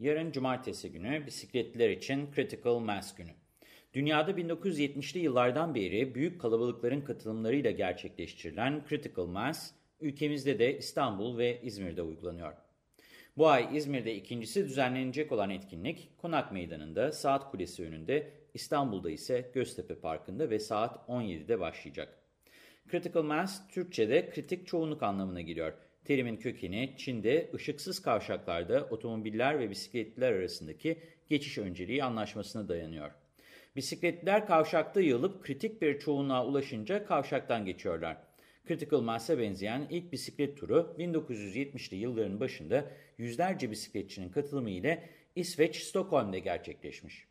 Yarın cumartesi günü bisikletliler için Critical Mass günü. Dünyada 1970'li yıllardan beri büyük kalabalıkların katılımlarıyla gerçekleştirilen Critical Mass, ülkemizde de İstanbul ve İzmir'de uygulanıyor. Bu ay İzmir'de ikincisi düzenlenecek olan etkinlik Konak Meydanı'nda Saat Kulesi önünde, İstanbul'da ise Göztepe Parkı'nda ve saat 17'de başlayacak. Critical Mass, Türkçe'de kritik çoğunluk anlamına geliyor. Terimin kökeni Çin'de ışıksız kavşaklarda otomobiller ve bisikletliler arasındaki geçiş önceliği anlaşmasına dayanıyor. Bisikletliler kavşakta yığılıp kritik bir çoğunluğa ulaşınca kavşaktan geçiyorlar. Critical Mass'e benzeyen ilk bisiklet turu 1970'li yılların başında yüzlerce bisikletçinin katılımı ile İsveç Stockholm'de gerçekleşmiş.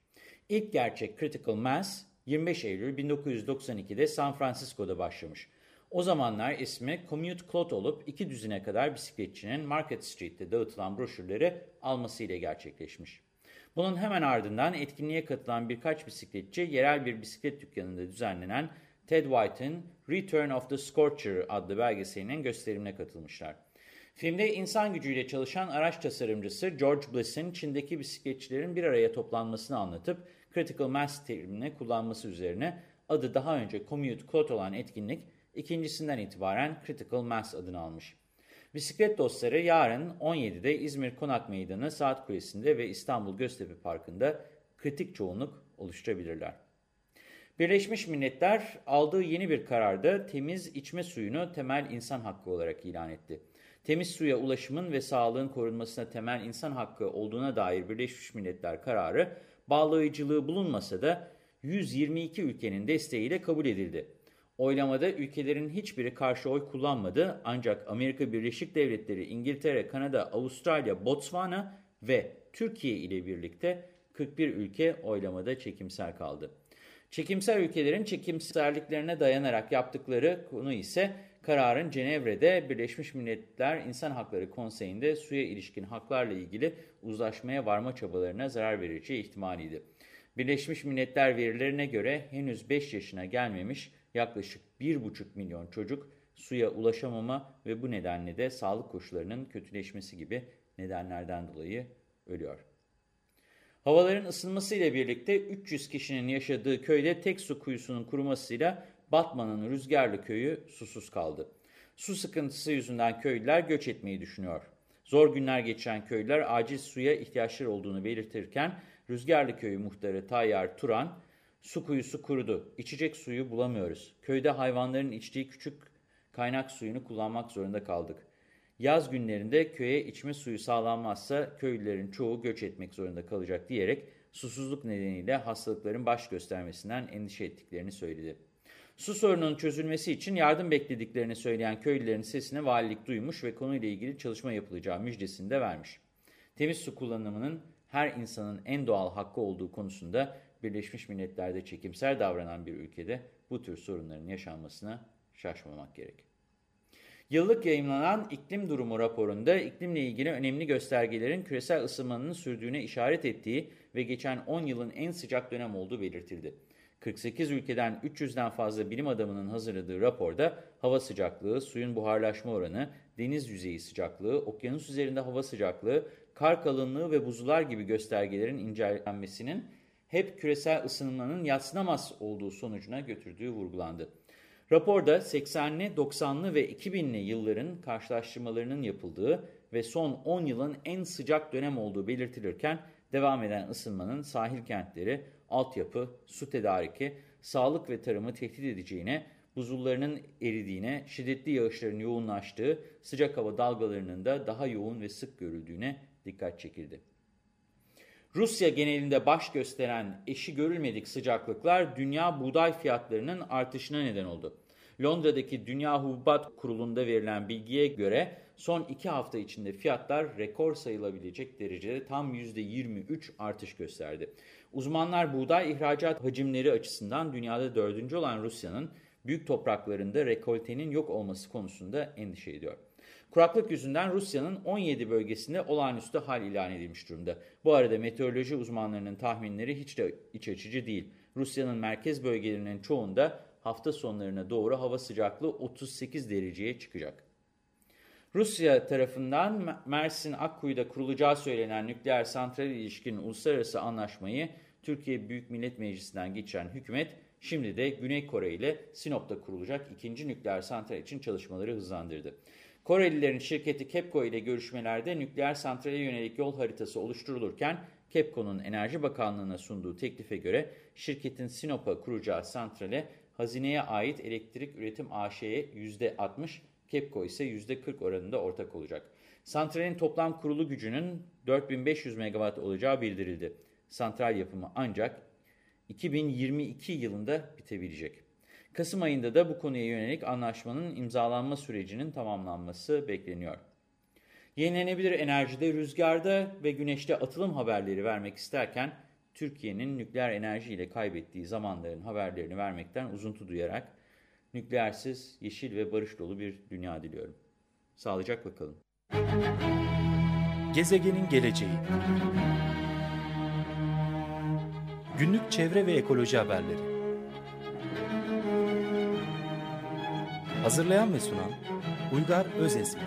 İlk gerçek Critical Mass 25 Eylül 1992'de San Francisco'da başlamış. O zamanlar ismi Commute Clot olup iki düzine kadar bisikletçinin Market Street'te dağıtılan broşürleri almasıyla gerçekleşmiş. Bunun hemen ardından etkinliğe katılan birkaç bisikletçi yerel bir bisiklet dükkanında düzenlenen Ted White'ın Return of the Scorcher adlı belgeselinin gösterimine katılmışlar. Filmde insan gücüyle çalışan araç tasarımcısı George Bliss'in Çin'deki bisikletçilerin bir araya toplanmasını anlatıp Critical Mass terimini kullanması üzerine adı daha önce Commute Clot olan etkinlik ikincisinden itibaren Critical Mass adını almış. Bisiklet dostları yarın 17'de İzmir Konak Meydanı Saat Kulesi'nde ve İstanbul Göztepe Parkı'nda kritik çoğunluk oluşturabilirler. Birleşmiş Milletler aldığı yeni bir kararda temiz içme suyunu temel insan hakkı olarak ilan etti. Temiz suya ulaşımın ve sağlığın korunmasına temel insan hakkı olduğuna dair Birleşmiş Milletler kararı bağlayıcılığı bulunmasa da 122 ülkenin desteğiyle kabul edildi. Oylamada ülkelerin hiçbiri karşı oy kullanmadı ancak Amerika Birleşik Devletleri, İngiltere, Kanada, Avustralya, Botswana ve Türkiye ile birlikte 41 ülke oylamada çekimsel kaldı. Çekimsel ülkelerin çekimselliklerine dayanarak yaptıkları konu ise kararın Cenevre'de Birleşmiş Milletler İnsan Hakları Konseyi'nde suya ilişkin haklarla ilgili uzlaşmaya varma çabalarına zarar vereceği ihtimaliydi. Birleşmiş Milletler verilerine göre henüz 5 yaşına gelmemiş yaklaşık 1,5 milyon çocuk suya ulaşamama ve bu nedenle de sağlık koşullarının kötüleşmesi gibi nedenlerden dolayı ölüyor. Havaların ısınmasıyla birlikte 300 kişinin yaşadığı köyde tek su kuyusunun kurumasıyla Batman'ın Rüzgarlı köyü susuz kaldı. Su sıkıntısı yüzünden köylüler göç etmeyi düşünüyor. Zor günler geçiren köylüler acil suya ihtiyaçları olduğunu belirtirken Rüzgarlı köyü muhtarı Tayyar Turan, su kuyusu kurudu, içecek suyu bulamıyoruz. Köyde hayvanların içtiği küçük kaynak suyunu kullanmak zorunda kaldık. Yaz günlerinde köye içme suyu sağlanmazsa köylülerin çoğu göç etmek zorunda kalacak diyerek susuzluk nedeniyle hastalıkların baş göstermesinden endişe ettiklerini söyledi. Su sorununun çözülmesi için yardım beklediklerini söyleyen köylülerin sesini valilik duymuş ve konuyla ilgili çalışma yapılacağı müjdesini de vermiş. Temiz su kullanımının her insanın en doğal hakkı olduğu konusunda Birleşmiş Milletler'de çekimsel davranan bir ülkede bu tür sorunların yaşanmasına şaşmamak gerek. Yıllık yayınlanan iklim durumu raporunda iklimle ilgili önemli göstergelerin küresel ısınmanın sürdüğüne işaret ettiği ve geçen 10 yılın en sıcak dönem olduğu belirtildi. 48 ülkeden 300'den fazla bilim adamının hazırladığı raporda hava sıcaklığı, suyun buharlaşma oranı, deniz yüzeyi sıcaklığı, okyanus üzerinde hava sıcaklığı, kar kalınlığı ve buzullar gibi göstergelerin incelenmesinin hep küresel ısınmanın yatsınamaz olduğu sonucuna götürdüğü vurgulandı. Raporda 80'li, 90'lı ve 2000'li yılların karşılaştırmalarının yapıldığı ve son 10 yılın en sıcak dönem olduğu belirtilirken devam eden ısınmanın sahil kentleri, altyapı, su tedariki, sağlık ve tarımı tehdit edeceğine, buzullarının eridiğine, şiddetli yağışların yoğunlaştığı, sıcak hava dalgalarının da daha yoğun ve sık görüldüğüne dikkat çekildi. Rusya genelinde baş gösteren eşi görülmedik sıcaklıklar dünya buğday fiyatlarının artışına neden oldu. Londra'daki Dünya Hububat Kurulu'nda verilen bilgiye göre son 2 hafta içinde fiyatlar rekor sayılabilecek derecede tam %23 artış gösterdi. Uzmanlar buğday ihracat hacimleri açısından dünyada dördüncü olan Rusya'nın büyük topraklarında rekoltenin yok olması konusunda endişe ediyor. Kuraklık yüzünden Rusya'nın 17 bölgesinde olağanüstü hal ilan edilmiş durumda. Bu arada meteoroloji uzmanlarının tahminleri hiç de iç açıcı değil. Rusya'nın merkez bölgelerinin çoğunda hafta sonlarına doğru hava sıcaklığı 38 dereceye çıkacak. Rusya tarafından Mersin Akkuyu'da kurulacağı söylenen nükleer santral ilişkin uluslararası anlaşmayı Türkiye Büyük Millet Meclisi'nden geçiren hükümet şimdi de Güney Kore ile Sinop'ta kurulacak ikinci nükleer santral için çalışmaları hızlandırdı. Korelilerin şirketi KEPCO ile görüşmelerde nükleer santrale yönelik yol haritası oluşturulurken KEPCO'nun Enerji Bakanlığı'na sunduğu teklife göre şirketin Sinop'a kuracağı santrale hazineye ait elektrik üretim AŞ'ye %60, KEPCO ise %40 oranında ortak olacak. Santralin toplam kurulu gücünün 4500 megawatt olacağı bildirildi. Santral yapımı ancak 2022 yılında bitebilecek. Kasım ayında da bu konuya yönelik anlaşmanın imzalanma sürecinin tamamlanması bekleniyor. Yenilenebilir enerjide, rüzgarda ve güneşte atılım haberleri vermek isterken Türkiye'nin nükleer enerji ile kaybettiği zamanların haberlerini vermekten uzuntu duyarak nükleersiz, yeşil ve barış dolu bir dünya diliyorum. Sağlıcakla kalın. Gezegenin geleceği Günlük çevre ve ekoloji haberleri Hazırlayan ve sunan Uygar Özesmi